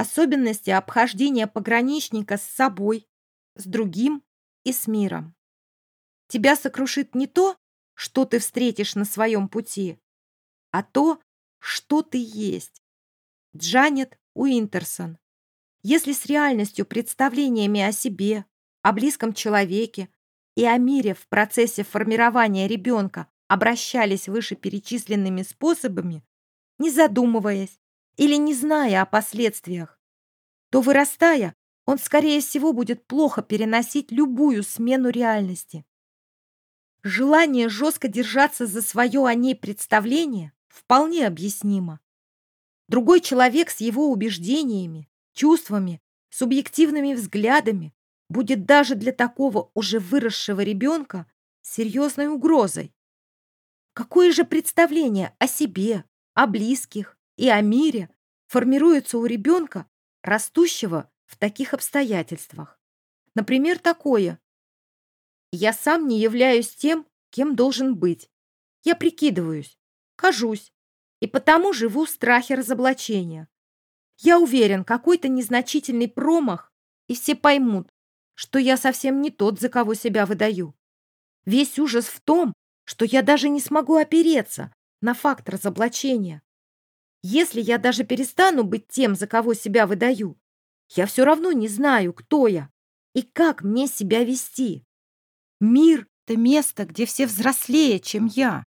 особенности обхождения пограничника с собой, с другим и с миром. Тебя сокрушит не то, что ты встретишь на своем пути, а то, что ты есть. Джанет Уинтерсон. Если с реальностью, представлениями о себе, о близком человеке и о мире в процессе формирования ребенка обращались вышеперечисленными способами, не задумываясь или не зная о последствиях, то, вырастая, он, скорее всего, будет плохо переносить любую смену реальности. Желание жестко держаться за свое о ней представление вполне объяснимо. Другой человек с его убеждениями, чувствами, субъективными взглядами будет даже для такого уже выросшего ребенка серьезной угрозой. Какое же представление о себе, о близких и о мире формируется у ребенка, растущего в таких обстоятельствах? Например, такое. Я сам не являюсь тем, кем должен быть. Я прикидываюсь, кажусь, и потому живу в страхе разоблачения. Я уверен, какой-то незначительный промах, и все поймут, что я совсем не тот, за кого себя выдаю. Весь ужас в том, что я даже не смогу опереться на факт разоблачения. Если я даже перестану быть тем, за кого себя выдаю, я все равно не знаю, кто я и как мне себя вести. Мир — это место, где все взрослее, чем я,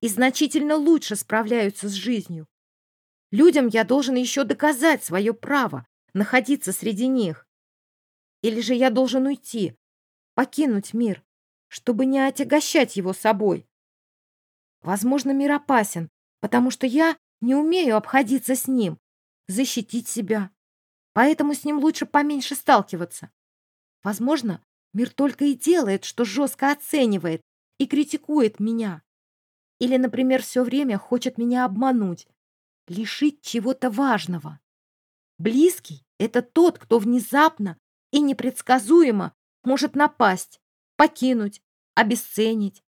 и значительно лучше справляются с жизнью. Людям я должен еще доказать свое право находиться среди них. Или же я должен уйти, покинуть мир, чтобы не отягощать его собой? Возможно, мир опасен, потому что я не умею обходиться с ним, защитить себя. Поэтому с ним лучше поменьше сталкиваться. Возможно, мир только и делает, что жестко оценивает и критикует меня. Или, например, все время хочет меня обмануть, лишить чего-то важного. Близкий — это тот, кто внезапно и непредсказуемо может напасть, покинуть, обесценить.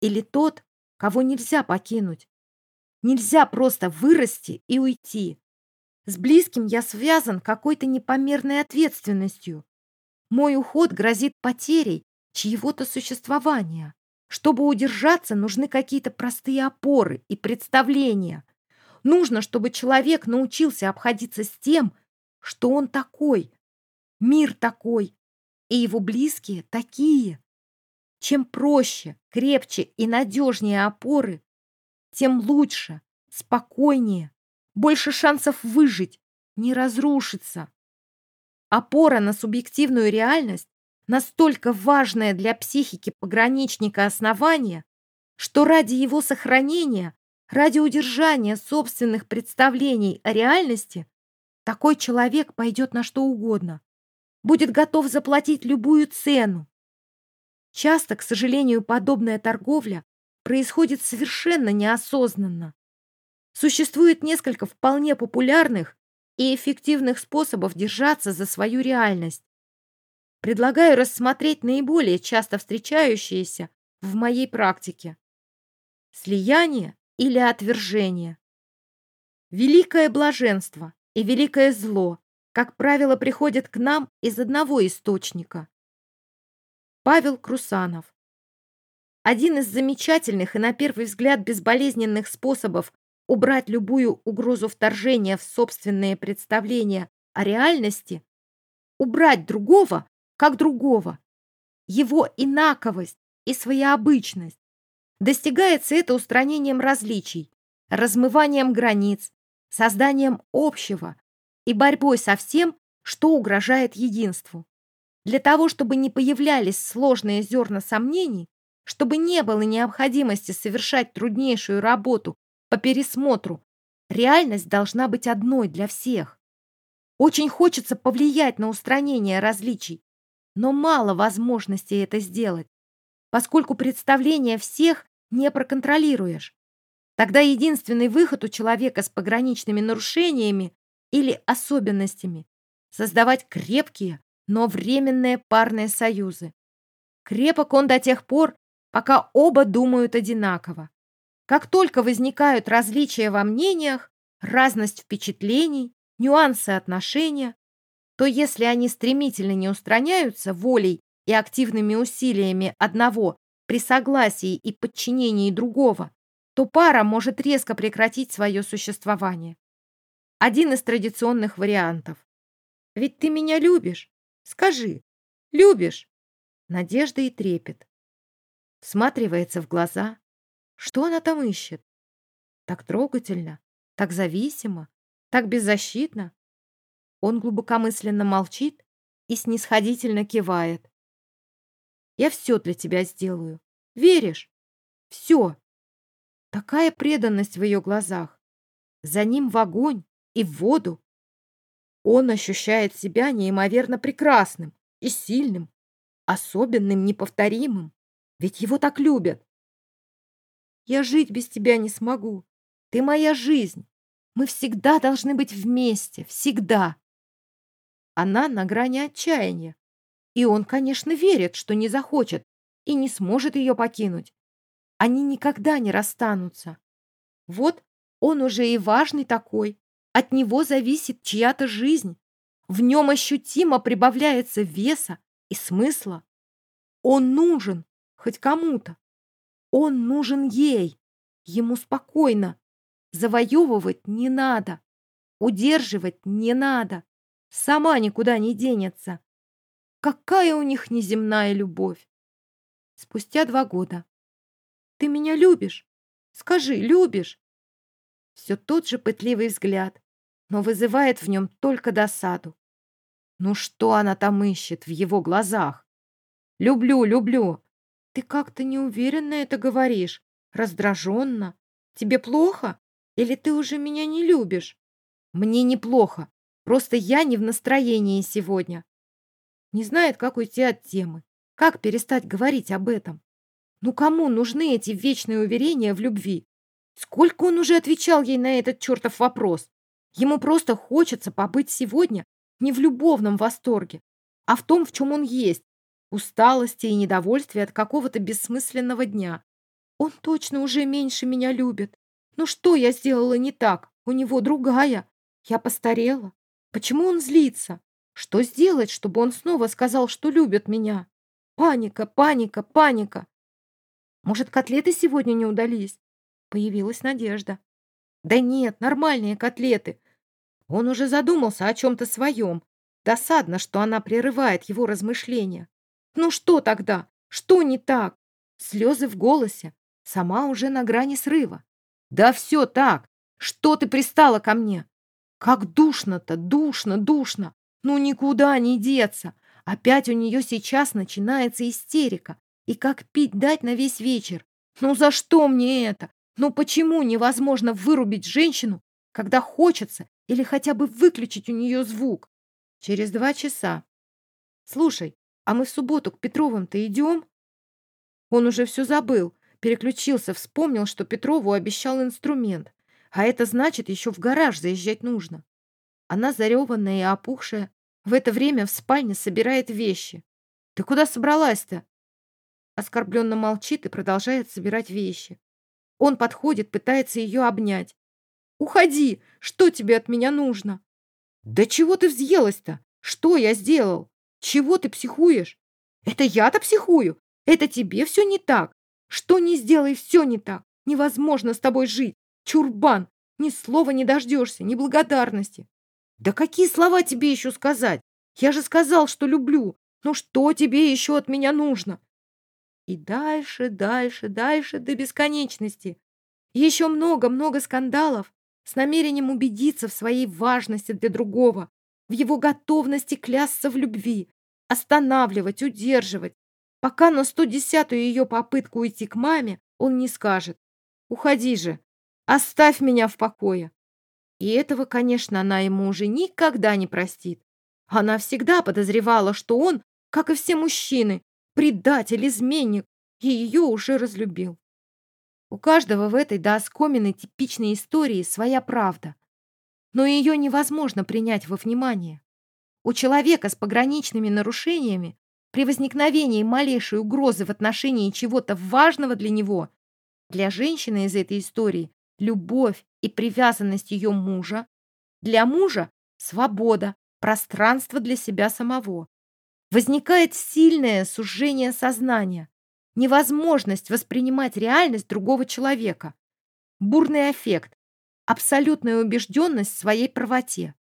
Или тот, кого нельзя покинуть. Нельзя просто вырасти и уйти. С близким я связан какой-то непомерной ответственностью. Мой уход грозит потерей чьего-то существования. Чтобы удержаться, нужны какие-то простые опоры и представления. Нужно, чтобы человек научился обходиться с тем, что он такой, Мир такой, и его близкие такие. Чем проще, крепче и надежнее опоры, тем лучше, спокойнее, больше шансов выжить, не разрушиться. Опора на субъективную реальность настолько важное для психики пограничника основание, что ради его сохранения, ради удержания собственных представлений о реальности, такой человек пойдет на что угодно будет готов заплатить любую цену. Часто, к сожалению, подобная торговля происходит совершенно неосознанно. Существует несколько вполне популярных и эффективных способов держаться за свою реальность. Предлагаю рассмотреть наиболее часто встречающиеся в моей практике. Слияние или отвержение. Великое блаженство и великое зло как правило, приходят к нам из одного источника. Павел Крусанов. Один из замечательных и, на первый взгляд, безболезненных способов убрать любую угрозу вторжения в собственные представления о реальности – убрать другого как другого, его инаковость и своеобычность. Достигается это устранением различий, размыванием границ, созданием общего, и борьбой со всем, что угрожает единству. Для того, чтобы не появлялись сложные зерна сомнений, чтобы не было необходимости совершать труднейшую работу по пересмотру, реальность должна быть одной для всех. Очень хочется повлиять на устранение различий, но мало возможностей это сделать, поскольку представление всех не проконтролируешь. Тогда единственный выход у человека с пограничными нарушениями или особенностями, создавать крепкие, но временные парные союзы. Крепок он до тех пор, пока оба думают одинаково. Как только возникают различия во мнениях, разность впечатлений, нюансы отношения, то если они стремительно не устраняются волей и активными усилиями одного при согласии и подчинении другого, то пара может резко прекратить свое существование. Один из традиционных вариантов. «Ведь ты меня любишь? Скажи, любишь?» Надежда и трепет. Всматривается в глаза. Что она там ищет? Так трогательно, так зависимо, так беззащитно. Он глубокомысленно молчит и снисходительно кивает. «Я все для тебя сделаю. Веришь? Все!» Такая преданность в ее глазах. За ним в огонь и в воду. Он ощущает себя неимоверно прекрасным и сильным, особенным, неповторимым. Ведь его так любят. Я жить без тебя не смогу. Ты моя жизнь. Мы всегда должны быть вместе, всегда. Она на грани отчаяния. И он, конечно, верит, что не захочет и не сможет ее покинуть. Они никогда не расстанутся. Вот он уже и важный такой. От него зависит чья-то жизнь. В нем ощутимо прибавляется веса и смысла. Он нужен хоть кому-то. Он нужен ей. Ему спокойно. Завоевывать не надо. Удерживать не надо. Сама никуда не денется. Какая у них неземная любовь. Спустя два года. Ты меня любишь? Скажи, любишь? Все тот же пытливый взгляд, но вызывает в нем только досаду. Ну что она там ищет в его глазах? Люблю, люблю. Ты как-то неуверенно это говоришь, раздраженно. Тебе плохо? Или ты уже меня не любишь? Мне неплохо. Просто я не в настроении сегодня. Не знает, как уйти от темы. Как перестать говорить об этом? Ну кому нужны эти вечные уверения в любви? Сколько он уже отвечал ей на этот чертов вопрос? Ему просто хочется побыть сегодня не в любовном восторге, а в том, в чем он есть, усталости и недовольствия от какого-то бессмысленного дня. Он точно уже меньше меня любит. Ну что я сделала не так? У него другая. Я постарела. Почему он злится? Что сделать, чтобы он снова сказал, что любит меня? Паника, паника, паника. Может, котлеты сегодня не удались? Появилась надежда. Да нет, нормальные котлеты. Он уже задумался о чем-то своем. Досадно, что она прерывает его размышления. Ну что тогда? Что не так? Слезы в голосе. Сама уже на грани срыва. Да все так. Что ты пристала ко мне? Как душно-то, душно, душно. Ну никуда не деться. Опять у нее сейчас начинается истерика. И как пить дать на весь вечер? Ну за что мне это? Ну почему невозможно вырубить женщину, когда хочется, или хотя бы выключить у нее звук? Через два часа. Слушай, а мы в субботу к Петровым-то идем? Он уже все забыл, переключился, вспомнил, что Петрову обещал инструмент. А это значит, еще в гараж заезжать нужно. Она зареванная и опухшая, в это время в спальне собирает вещи. «Ты куда собралась-то?» Оскорбленно молчит и продолжает собирать вещи. Он подходит, пытается ее обнять. «Уходи! Что тебе от меня нужно?» «Да чего ты взъелась-то? Что я сделал? Чего ты психуешь?» «Это я-то психую? Это тебе все не так? Что не сделай, все не так. Невозможно с тобой жить. Чурбан! Ни слова не дождешься, ни благодарности. Да какие слова тебе еще сказать? Я же сказал, что люблю. Ну что тебе еще от меня нужно? И дальше, дальше, дальше до бесконечности. Еще много-много скандалов с намерением убедиться в своей важности для другого, в его готовности клясться в любви, останавливать, удерживать, пока на 110-ю ее попытку уйти к маме он не скажет «Уходи же, оставь меня в покое». И этого, конечно, она ему уже никогда не простит. Она всегда подозревала, что он, как и все мужчины, предатель, изменник, и ее уже разлюбил. У каждого в этой до типичной истории своя правда. Но ее невозможно принять во внимание. У человека с пограничными нарушениями при возникновении малейшей угрозы в отношении чего-то важного для него, для женщины из этой истории любовь и привязанность ее мужа, для мужа свобода, пространство для себя самого. Возникает сильное сужение сознания, невозможность воспринимать реальность другого человека, бурный эффект, абсолютная убежденность в своей правоте,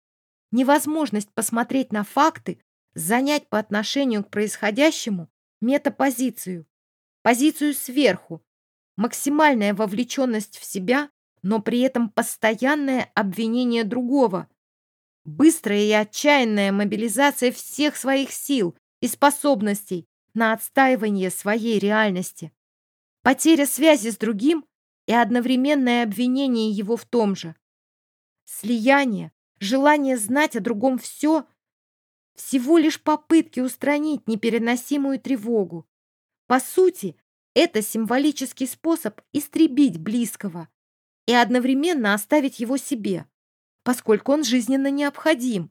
невозможность посмотреть на факты, занять по отношению к происходящему метапозицию, позицию сверху, максимальная вовлеченность в себя, но при этом постоянное обвинение другого, быстрая и отчаянная мобилизация всех своих сил и способностей на отстаивание своей реальности, потеря связи с другим и одновременное обвинение его в том же, слияние, желание знать о другом все, всего лишь попытки устранить непереносимую тревогу. По сути, это символический способ истребить близкого и одновременно оставить его себе, поскольку он жизненно необходим.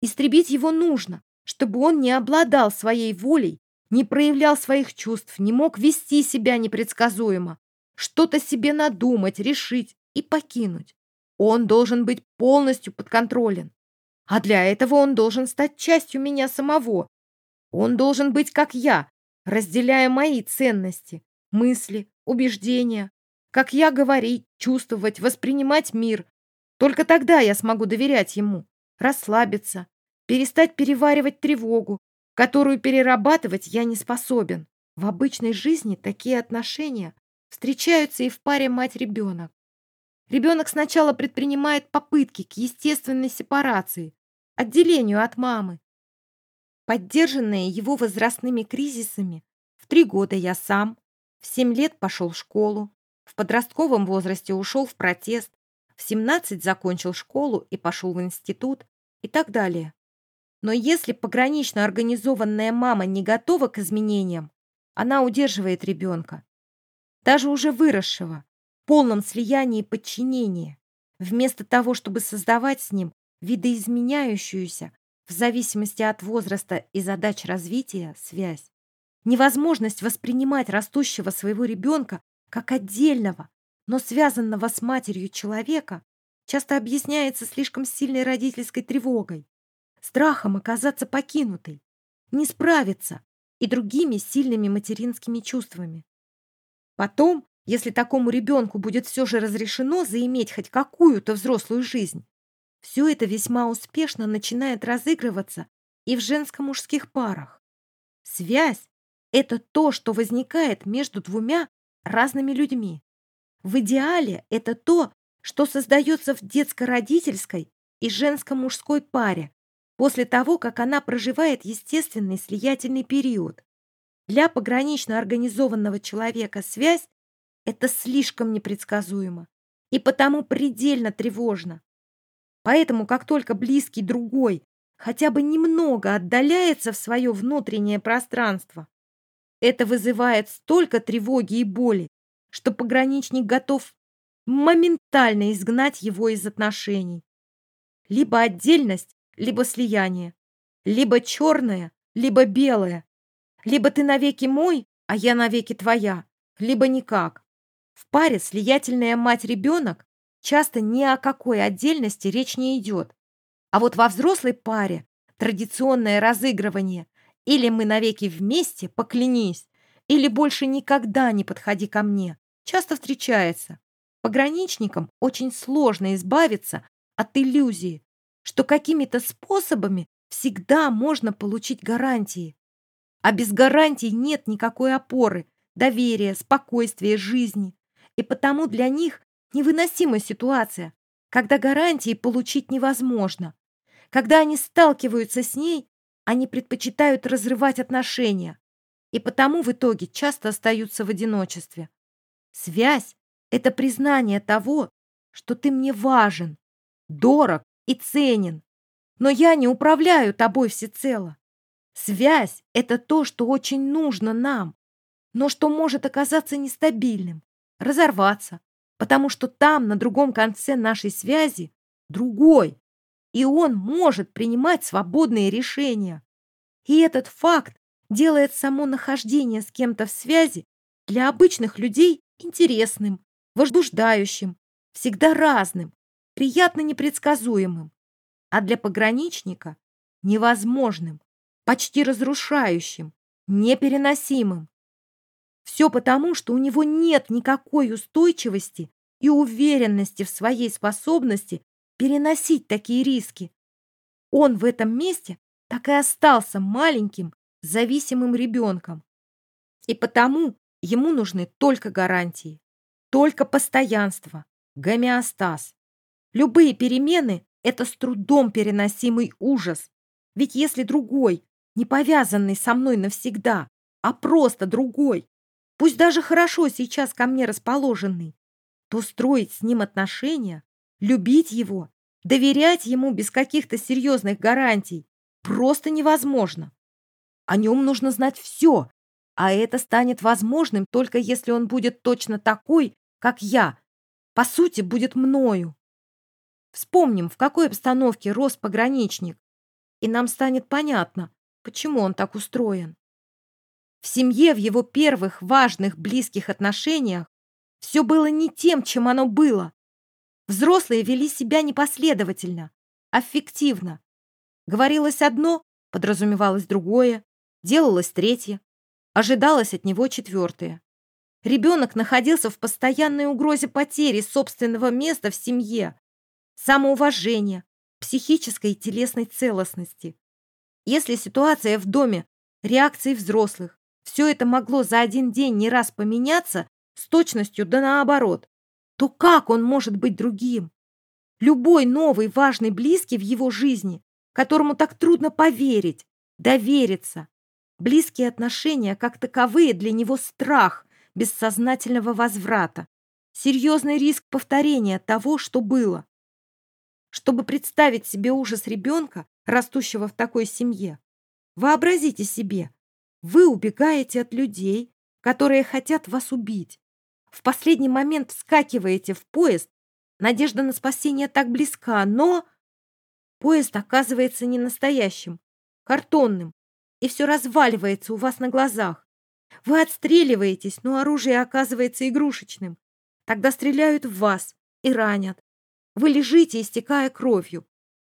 Истребить его нужно, чтобы он не обладал своей волей, не проявлял своих чувств, не мог вести себя непредсказуемо, что-то себе надумать, решить и покинуть. Он должен быть полностью подконтролен. А для этого он должен стать частью меня самого. Он должен быть как я, разделяя мои ценности, мысли, убеждения, как я говорить, чувствовать, воспринимать мир. Только тогда я смогу доверять ему, расслабиться, перестать переваривать тревогу, которую перерабатывать я не способен. В обычной жизни такие отношения встречаются и в паре мать-ребенок. Ребенок сначала предпринимает попытки к естественной сепарации, отделению от мамы, поддержанные его возрастными кризисами. В три года я сам, в семь лет пошел в школу, в подростковом возрасте ушел в протест, в 17 закончил школу и пошел в институт и так далее. Но если погранично организованная мама не готова к изменениям, она удерживает ребенка, даже уже выросшего, в полном слиянии и подчинении, вместо того, чтобы создавать с ним видоизменяющуюся, в зависимости от возраста и задач развития, связь. Невозможность воспринимать растущего своего ребенка как отдельного, но связанного с матерью человека, часто объясняется слишком сильной родительской тревогой, страхом оказаться покинутой, не справиться и другими сильными материнскими чувствами. Потом, если такому ребенку будет все же разрешено заиметь хоть какую-то взрослую жизнь, все это весьма успешно начинает разыгрываться и в женско-мужских парах. Связь – это то, что возникает между двумя разными людьми. В идеале это то, что создается в детско-родительской и женско-мужской паре после того, как она проживает естественный слиятельный период. Для погранично организованного человека связь – это слишком непредсказуемо и потому предельно тревожно. Поэтому, как только близкий другой хотя бы немного отдаляется в свое внутреннее пространство, это вызывает столько тревоги и боли, что пограничник готов моментально изгнать его из отношений. Либо отдельность, либо слияние. Либо черное, либо белое. Либо ты навеки мой, а я навеки твоя. Либо никак. В паре слиятельная мать-ребенок часто ни о какой отдельности речь не идет. А вот во взрослой паре традиционное разыгрывание или мы навеки вместе, поклянись, или больше никогда не подходи ко мне, часто встречается. Пограничникам очень сложно избавиться от иллюзии, что какими-то способами всегда можно получить гарантии. А без гарантий нет никакой опоры, доверия, спокойствия, жизни. И потому для них Невыносимая ситуация, когда гарантии получить невозможно. Когда они сталкиваются с ней, они предпочитают разрывать отношения и потому в итоге часто остаются в одиночестве. Связь — это признание того, что ты мне важен, дорог и ценен, но я не управляю тобой всецело. Связь — это то, что очень нужно нам, но что может оказаться нестабильным, разорваться, потому что там, на другом конце нашей связи, другой, и он может принимать свободные решения. И этот факт делает само нахождение с кем-то в связи для обычных людей интересным, возбуждающим, всегда разным, приятно непредсказуемым. а для пограничника невозможным, почти разрушающим, непереносимым. Все потому, что у него нет никакой устойчивости и уверенности в своей способности переносить такие риски. Он в этом месте так и остался маленьким, зависимым ребенком. И потому ему нужны только гарантии, только постоянство, гомеостаз. Любые перемены – это с трудом переносимый ужас. Ведь если другой, не повязанный со мной навсегда, а просто другой, пусть даже хорошо сейчас ко мне расположенный, то строить с ним отношения, любить его, доверять ему без каких-то серьезных гарантий просто невозможно. О нем нужно знать все, а это станет возможным только если он будет точно такой, как я, по сути, будет мною. Вспомним, в какой обстановке рос пограничник, и нам станет понятно, почему он так устроен. В семье, в его первых важных близких отношениях все было не тем, чем оно было. Взрослые вели себя непоследовательно, аффективно. Говорилось одно, подразумевалось другое, делалось третье, ожидалось от него четвертое. Ребенок находился в постоянной угрозе потери собственного места в семье, самоуважения, психической и телесной целостности. Если ситуация в доме, реакции взрослых, все это могло за один день не раз поменяться с точностью да наоборот, то как он может быть другим? Любой новый важный близкий в его жизни, которому так трудно поверить, довериться. Близкие отношения, как таковые, для него страх бессознательного возврата, серьезный риск повторения того, что было. Чтобы представить себе ужас ребенка, растущего в такой семье, вообразите себе, вы убегаете от людей, которые хотят вас убить. В последний момент вскакиваете в поезд, надежда на спасение так близка, но... Поезд оказывается не настоящим, картонным, и все разваливается у вас на глазах. Вы отстреливаетесь, но оружие оказывается игрушечным. Тогда стреляют в вас и ранят. Вы лежите, истекая кровью.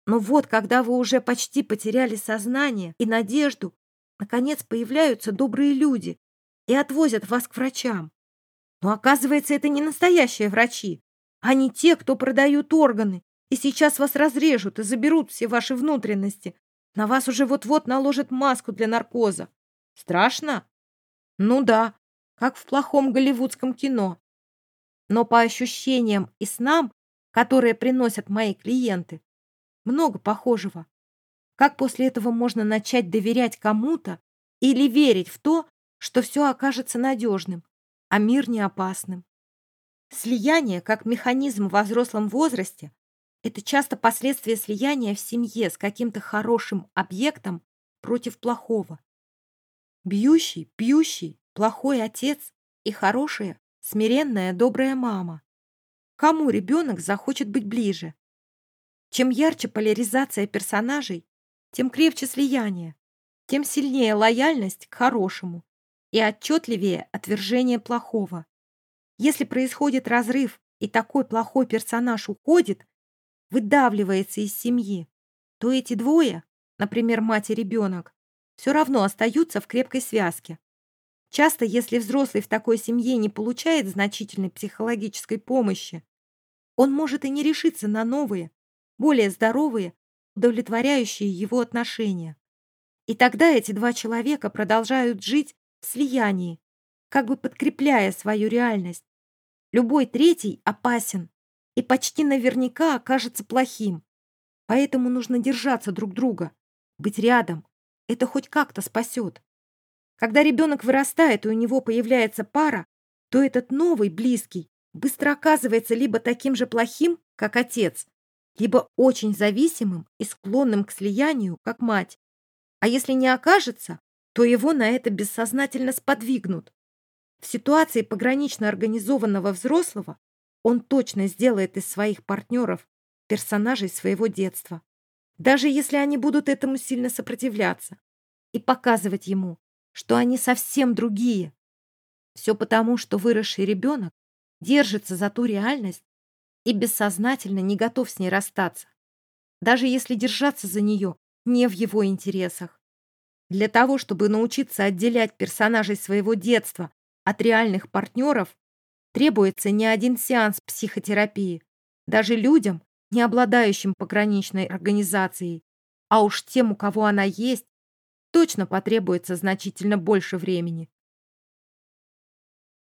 Но вот, когда вы уже почти потеряли сознание и надежду, наконец появляются добрые люди и отвозят вас к врачам. Но оказывается, это не настоящие врачи, а не те, кто продают органы, и сейчас вас разрежут и заберут все ваши внутренности. На вас уже вот-вот наложат маску для наркоза. Страшно? Ну да, как в плохом голливудском кино. Но по ощущениям и снам, которые приносят мои клиенты, много похожего. Как после этого можно начать доверять кому-то или верить в то, что все окажется надежным, а мир не опасным? Слияние как механизм во взрослом возрасте это часто последствия слияния в семье с каким-то хорошим объектом против плохого. Бьющий, пьющий, плохой отец и хорошая, смиренная, добрая мама. Кому ребенок захочет быть ближе? Чем ярче поляризация персонажей, тем крепче слияние, тем сильнее лояльность к хорошему и отчетливее отвержение плохого. Если происходит разрыв и такой плохой персонаж уходит, выдавливается из семьи, то эти двое, например, мать и ребенок, все равно остаются в крепкой связке. Часто, если взрослый в такой семье не получает значительной психологической помощи, он может и не решиться на новые, более здоровые, удовлетворяющие его отношения. И тогда эти два человека продолжают жить в слиянии, как бы подкрепляя свою реальность. Любой третий опасен, и почти наверняка окажется плохим. Поэтому нужно держаться друг друга, быть рядом. Это хоть как-то спасет. Когда ребенок вырастает и у него появляется пара, то этот новый, близкий, быстро оказывается либо таким же плохим, как отец, либо очень зависимым и склонным к слиянию, как мать. А если не окажется, то его на это бессознательно сподвигнут. В ситуации погранично организованного взрослого он точно сделает из своих партнеров персонажей своего детства, даже если они будут этому сильно сопротивляться, и показывать ему, что они совсем другие. Все потому, что выросший ребенок держится за ту реальность и бессознательно не готов с ней расстаться. даже если держаться за нее не в его интересах. Для того, чтобы научиться отделять персонажей своего детства от реальных партнеров, требуется не один сеанс психотерапии. Даже людям, не обладающим пограничной организацией, а уж тем, у кого она есть, точно потребуется значительно больше времени.